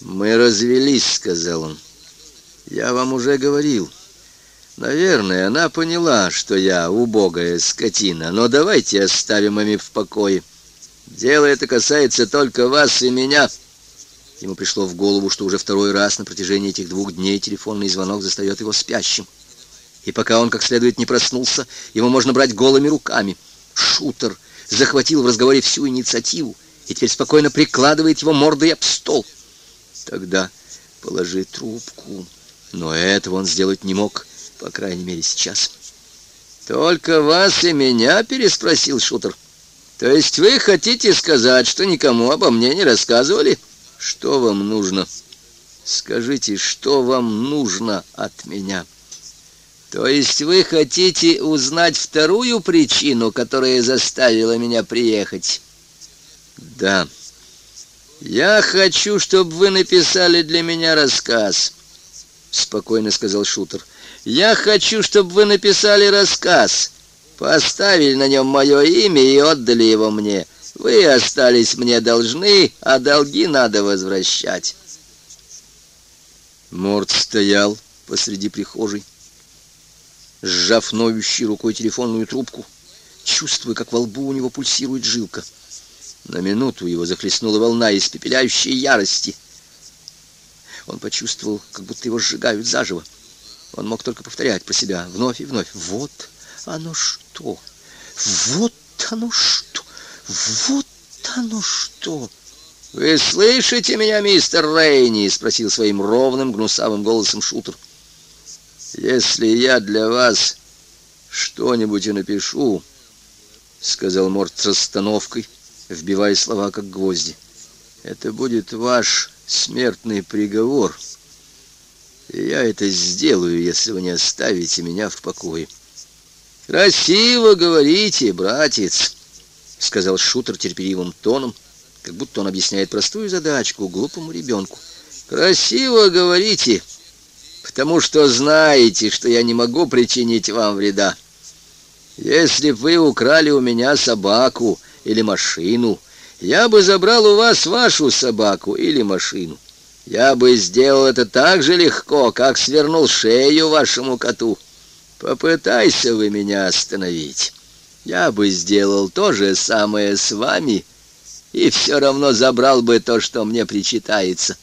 «Мы развелись», — сказал он. «Я вам уже говорил». Наверное, она поняла, что я убогая скотина, но давайте оставим ими в покое. Дело это касается только вас и меня. Ему пришло в голову, что уже второй раз на протяжении этих двух дней телефонный звонок застает его спящим. И пока он как следует не проснулся, его можно брать голыми руками. Шутер захватил в разговоре всю инициативу и теперь спокойно прикладывает его мордой об стол. Тогда положи трубку. Но этого он сделать не мог по крайней мере, сейчас. «Только вас и меня?» — переспросил Шутер. «То есть вы хотите сказать, что никому обо мне не рассказывали? Что вам нужно? Скажите, что вам нужно от меня?» «То есть вы хотите узнать вторую причину, которая заставила меня приехать?» «Да. Я хочу, чтобы вы написали для меня рассказ», — спокойно сказал Шутер. Я хочу, чтобы вы написали рассказ, поставили на нем мое имя и отдали его мне. Вы остались мне должны, а долги надо возвращать. Морд стоял посреди прихожей, сжав ноющей рукой телефонную трубку, чувствуя, как во лбу у него пульсирует жилка. На минуту его захлестнула волна испепеляющей ярости. Он почувствовал, как будто его сжигают заживо. Он мог только повторять про себя вновь и вновь. Вот оно что! Вот оно что! Вот оно что! «Вы слышите меня, мистер Рейни?» — спросил своим ровным, гнусавым голосом шутер. «Если я для вас что-нибудь и напишу, — сказал Морт с расстановкой, вбивая слова как гвозди, — это будет ваш смертный приговор». Я это сделаю, если вы не оставите меня в покое. Красиво говорите, братец, сказал шутер терпеливым тоном, как будто он объясняет простую задачку глупому ребенку. Красиво говорите, потому что знаете, что я не могу причинить вам вреда. Если вы украли у меня собаку или машину, я бы забрал у вас вашу собаку или машину. Я бы сделал это так же легко, как свернул шею вашему коту. Попытайся вы меня остановить. Я бы сделал то же самое с вами, и все равно забрал бы то, что мне причитается.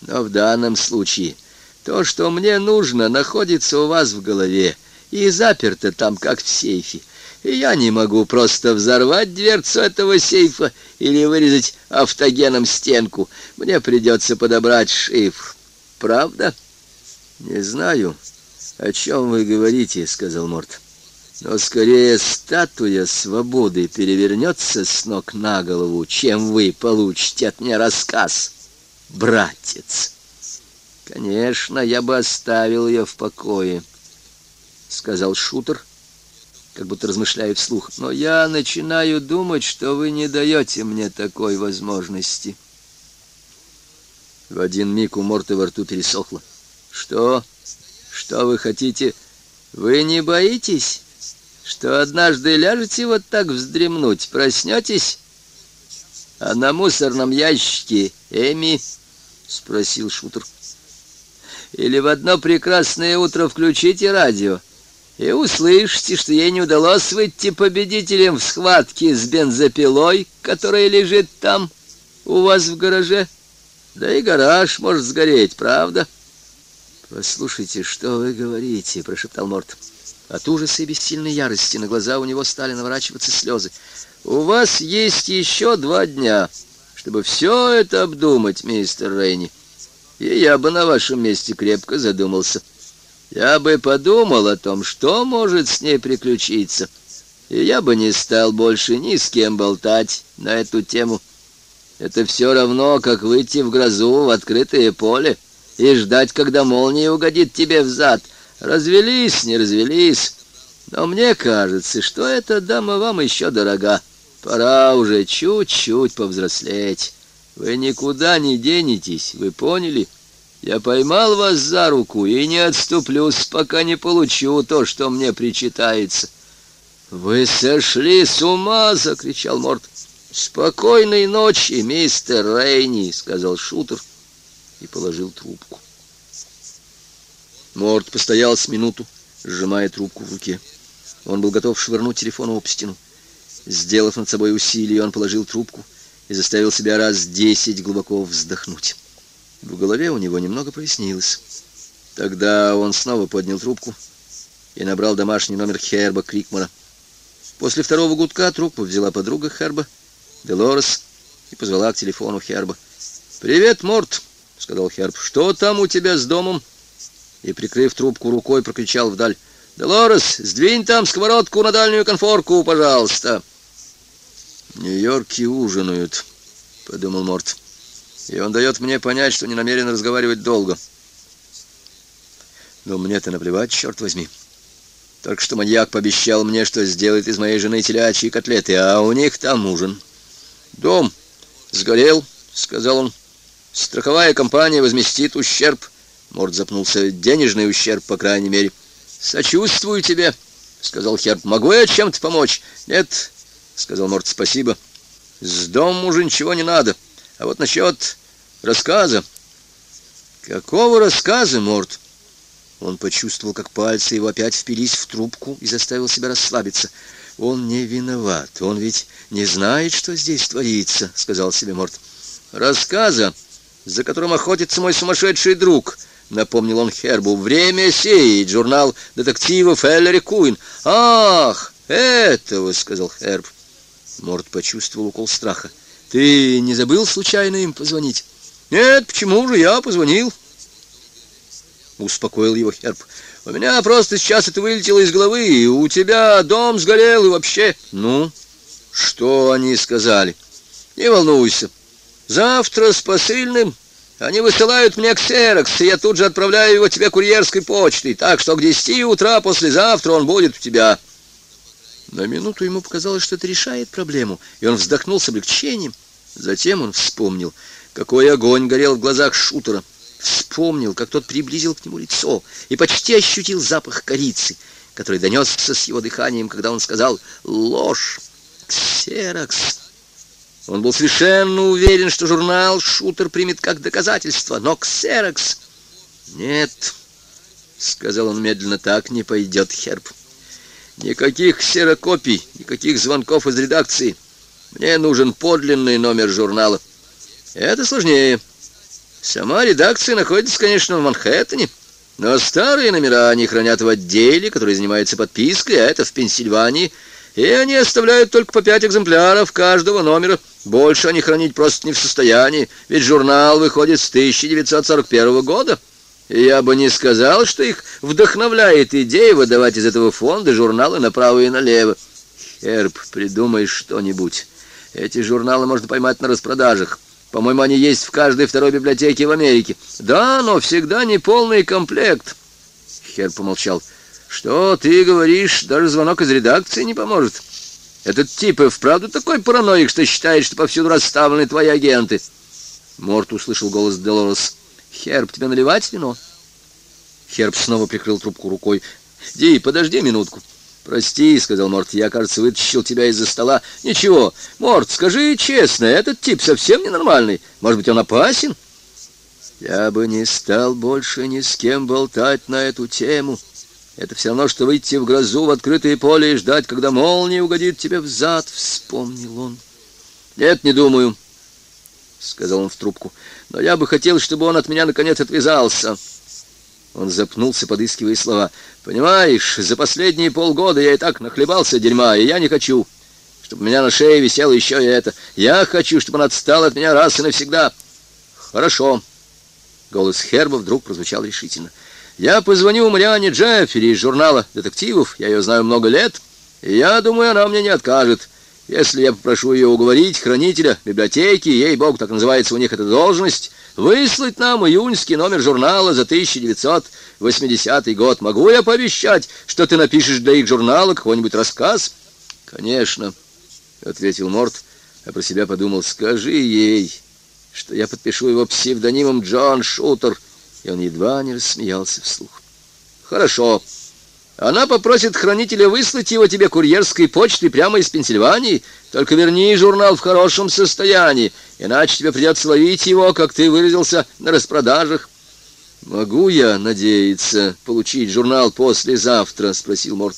Но в данном случае то, что мне нужно, находится у вас в голове и заперто там, как в сейфе и я не могу просто взорвать дверцу этого сейфа или вырезать автогеном стенку. Мне придется подобрать шифр. Правда? Не знаю, о чем вы говорите, сказал Морт. Но скорее статуя свободы перевернется с ног на голову, чем вы получите от меня рассказ, братец. Конечно, я бы оставил ее в покое, сказал шутер как будто размышляя вслух. «Но я начинаю думать, что вы не даете мне такой возможности». В один миг у Морта во рту пересохло. «Что? Что вы хотите? Вы не боитесь, что однажды ляжете вот так вздремнуть, проснетесь, а на мусорном ящике Эми?» — спросил шутер. «Или в одно прекрасное утро включите радио?» И услышите, что ей не удалось выйти победителем в схватке с бензопилой, которая лежит там, у вас в гараже. Да и гараж может сгореть, правда? «Послушайте, что вы говорите?» — прошептал Морт. От ужаса и бессильной ярости на глаза у него стали наворачиваться слезы. «У вас есть еще два дня, чтобы все это обдумать, мистер Рейни, и я бы на вашем месте крепко задумался». Я бы подумал о том, что может с ней приключиться, и я бы не стал больше ни с кем болтать на эту тему. Это все равно, как выйти в грозу в открытое поле и ждать, когда молния угодит тебе в зад. Развелись, не развелись. Но мне кажется, что эта дама вам еще дорога. Пора уже чуть-чуть повзрослеть. Вы никуда не денетесь, вы поняли?» Я поймал вас за руку и не отступлюсь, пока не получу то, что мне причитается. Вы сошли с ума, закричал Морт. Спокойной ночи, мистер Рейни, сказал шутер и положил трубку. Морд постоял с минуту, сжимая трубку в руке. Он был готов швырнуть телефон об стену. Сделав над собой усилие, он положил трубку и заставил себя раз десять глубоко вздохнуть. В голове у него немного прояснилось. Тогда он снова поднял трубку и набрал домашний номер Херба Крикмана. После второго гудка трубку взяла подруга Херба, Делорес, и позвала к телефону Херба. «Привет, Морт!» — сказал Херб. «Что там у тебя с домом?» И, прикрыв трубку рукой, прокричал вдаль. «Делорес, сдвинь там сковородку на дальнюю конфорку, пожалуйста!» «Нью-Йорки ужинают», — подумал Морт. «И он дает мне понять, что не намерен разговаривать долго. Но мне-то наплевать, черт возьми. Только что маньяк пообещал мне, что сделает из моей жены телячьи котлеты, а у них там ужин. Дом сгорел, — сказал он. Страховая компания возместит ущерб. Морд запнулся. Денежный ущерб, по крайней мере. Сочувствую тебе, — сказал Херб. Могу я чем-то помочь? Нет, — сказал Морд. Спасибо. С домом уже ничего не надо. А вот насчет рассказа. Какого рассказа, Морд? Он почувствовал, как пальцы его опять впились в трубку и заставил себя расслабиться. «Он не виноват. Он ведь не знает, что здесь творится», — сказал себе Морт. «Рассказа, за которым охотится мой сумасшедший друг», — напомнил он Хербу. «Время сеять. Журнал детективов Эллери Куин». «Ах, этого», — сказал Херб. Морт почувствовал укол страха. «Ты не забыл случайно им позвонить?» «Нет, почему же я позвонил?» — успокоил его Херб. «У меня просто сейчас это вылетело из головы. и У тебя дом сгорел и вообще...» «Ну, что они сказали?» «Не волнуйся. Завтра с посыльным они высылают мне ксерокс, и я тут же отправляю его тебе курьерской почтой, так что к десяти утра послезавтра он будет у тебя». На минуту ему показалось, что это решает проблему, и он вздохнул с облегчением. Затем он вспомнил, какой огонь горел в глазах шутера. Вспомнил, как тот приблизил к нему лицо и почти ощутил запах корицы, который донесся с его дыханием, когда он сказал «Ложь! Ксерокс!». Он был совершенно уверен, что журнал «Шутер» примет как доказательство, но «Ксерокс» нет, — сказал он медленно, — так не пойдет, Херб. Никаких ксерокопий, никаких звонков из редакции. Мне нужен подлинный номер журнала. Это сложнее. Сама редакция находится, конечно, в Манхэттене, но старые номера они хранят в отделе, который занимается подпиской, а это в Пенсильвании, и они оставляют только по пять экземпляров каждого номера. Больше они хранить просто не в состоянии, ведь журнал выходит с 1941 года. Я бы не сказал, что их вдохновляет идея выдавать из этого фонда журналы направо и налево. Херб, придумай что-нибудь. Эти журналы можно поймать на распродажах. По-моему, они есть в каждой второй библиотеке в Америке. Да, но всегда не полный комплект. Хер помолчал. Что ты говоришь? Даже звонок из редакции не поможет. Этот тип и вправду такой параноик, что считает, что повсюду расставлены твои агенты. Морт услышал голос Делорес. Херб, тебе наливать вино? Херб снова прикрыл трубку рукой. Ди, подожди минутку. «Прости», — сказал Морт, — «я, кажется, вытащил тебя из-за стола». «Ничего, Морт, скажи честно, этот тип совсем ненормальный. Может быть, он опасен?» «Я бы не стал больше ни с кем болтать на эту тему. Это все равно, что выйти в грозу в открытое поле и ждать, когда молния угодит тебе в зад», — вспомнил он. «Нет, не думаю», — сказал он в трубку. «Но я бы хотел, чтобы он от меня наконец отвязался». Он запнулся, подыскивая слова. «Понимаешь, за последние полгода я и так нахлебался дерьма, и я не хочу, чтобы у меня на шее висело еще и это. Я хочу, чтобы он отстал от меня раз и навсегда». «Хорошо». Голос Херба вдруг прозвучал решительно. «Я позвоню Мариане Джеффери из журнала детективов, я ее знаю много лет, и я думаю, она мне не откажет. Если я попрошу ее уговорить, хранителя библиотеки, ей-бог, так называется у них эта должность, выслать нам июньский номер журнала за 1980 год. Могу я пообещать, что ты напишешь для их журнала какой-нибудь рассказ? Конечно, ответил Морт, а про себя подумал: скажи ей, что я подпишу его псевдонимом Джон Шутер, и он едва не рассмеялся вслух. Хорошо, Она попросит хранителя выслать его тебе курьерской почтой прямо из Пенсильвании. Только верни журнал в хорошем состоянии, иначе тебе придется ловить его, как ты выразился, на распродажах. «Могу я надеяться получить журнал послезавтра?» — спросил Морт.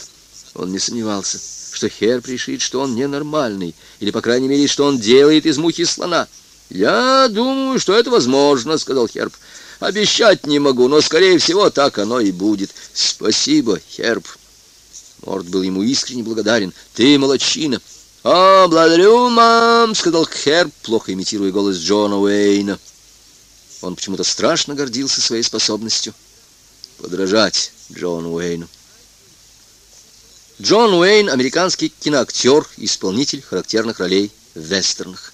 Он не сомневался, что Херб решит, что он ненормальный, или, по крайней мере, что он делает из мухи слона. «Я думаю, что это возможно», — сказал Херб. «Обещать не могу, но, скорее всего, так оно и будет. Спасибо, Херб». Морт был ему искренне благодарен. «Ты молодчина». «О, благодарю, мам», — сказал Херб, плохо имитируя голос Джона Уэйна. Он почему-то страшно гордился своей способностью подражать Джону Уэйну. Джон Уэйн — американский киноактер, исполнитель характерных ролей в вестернах.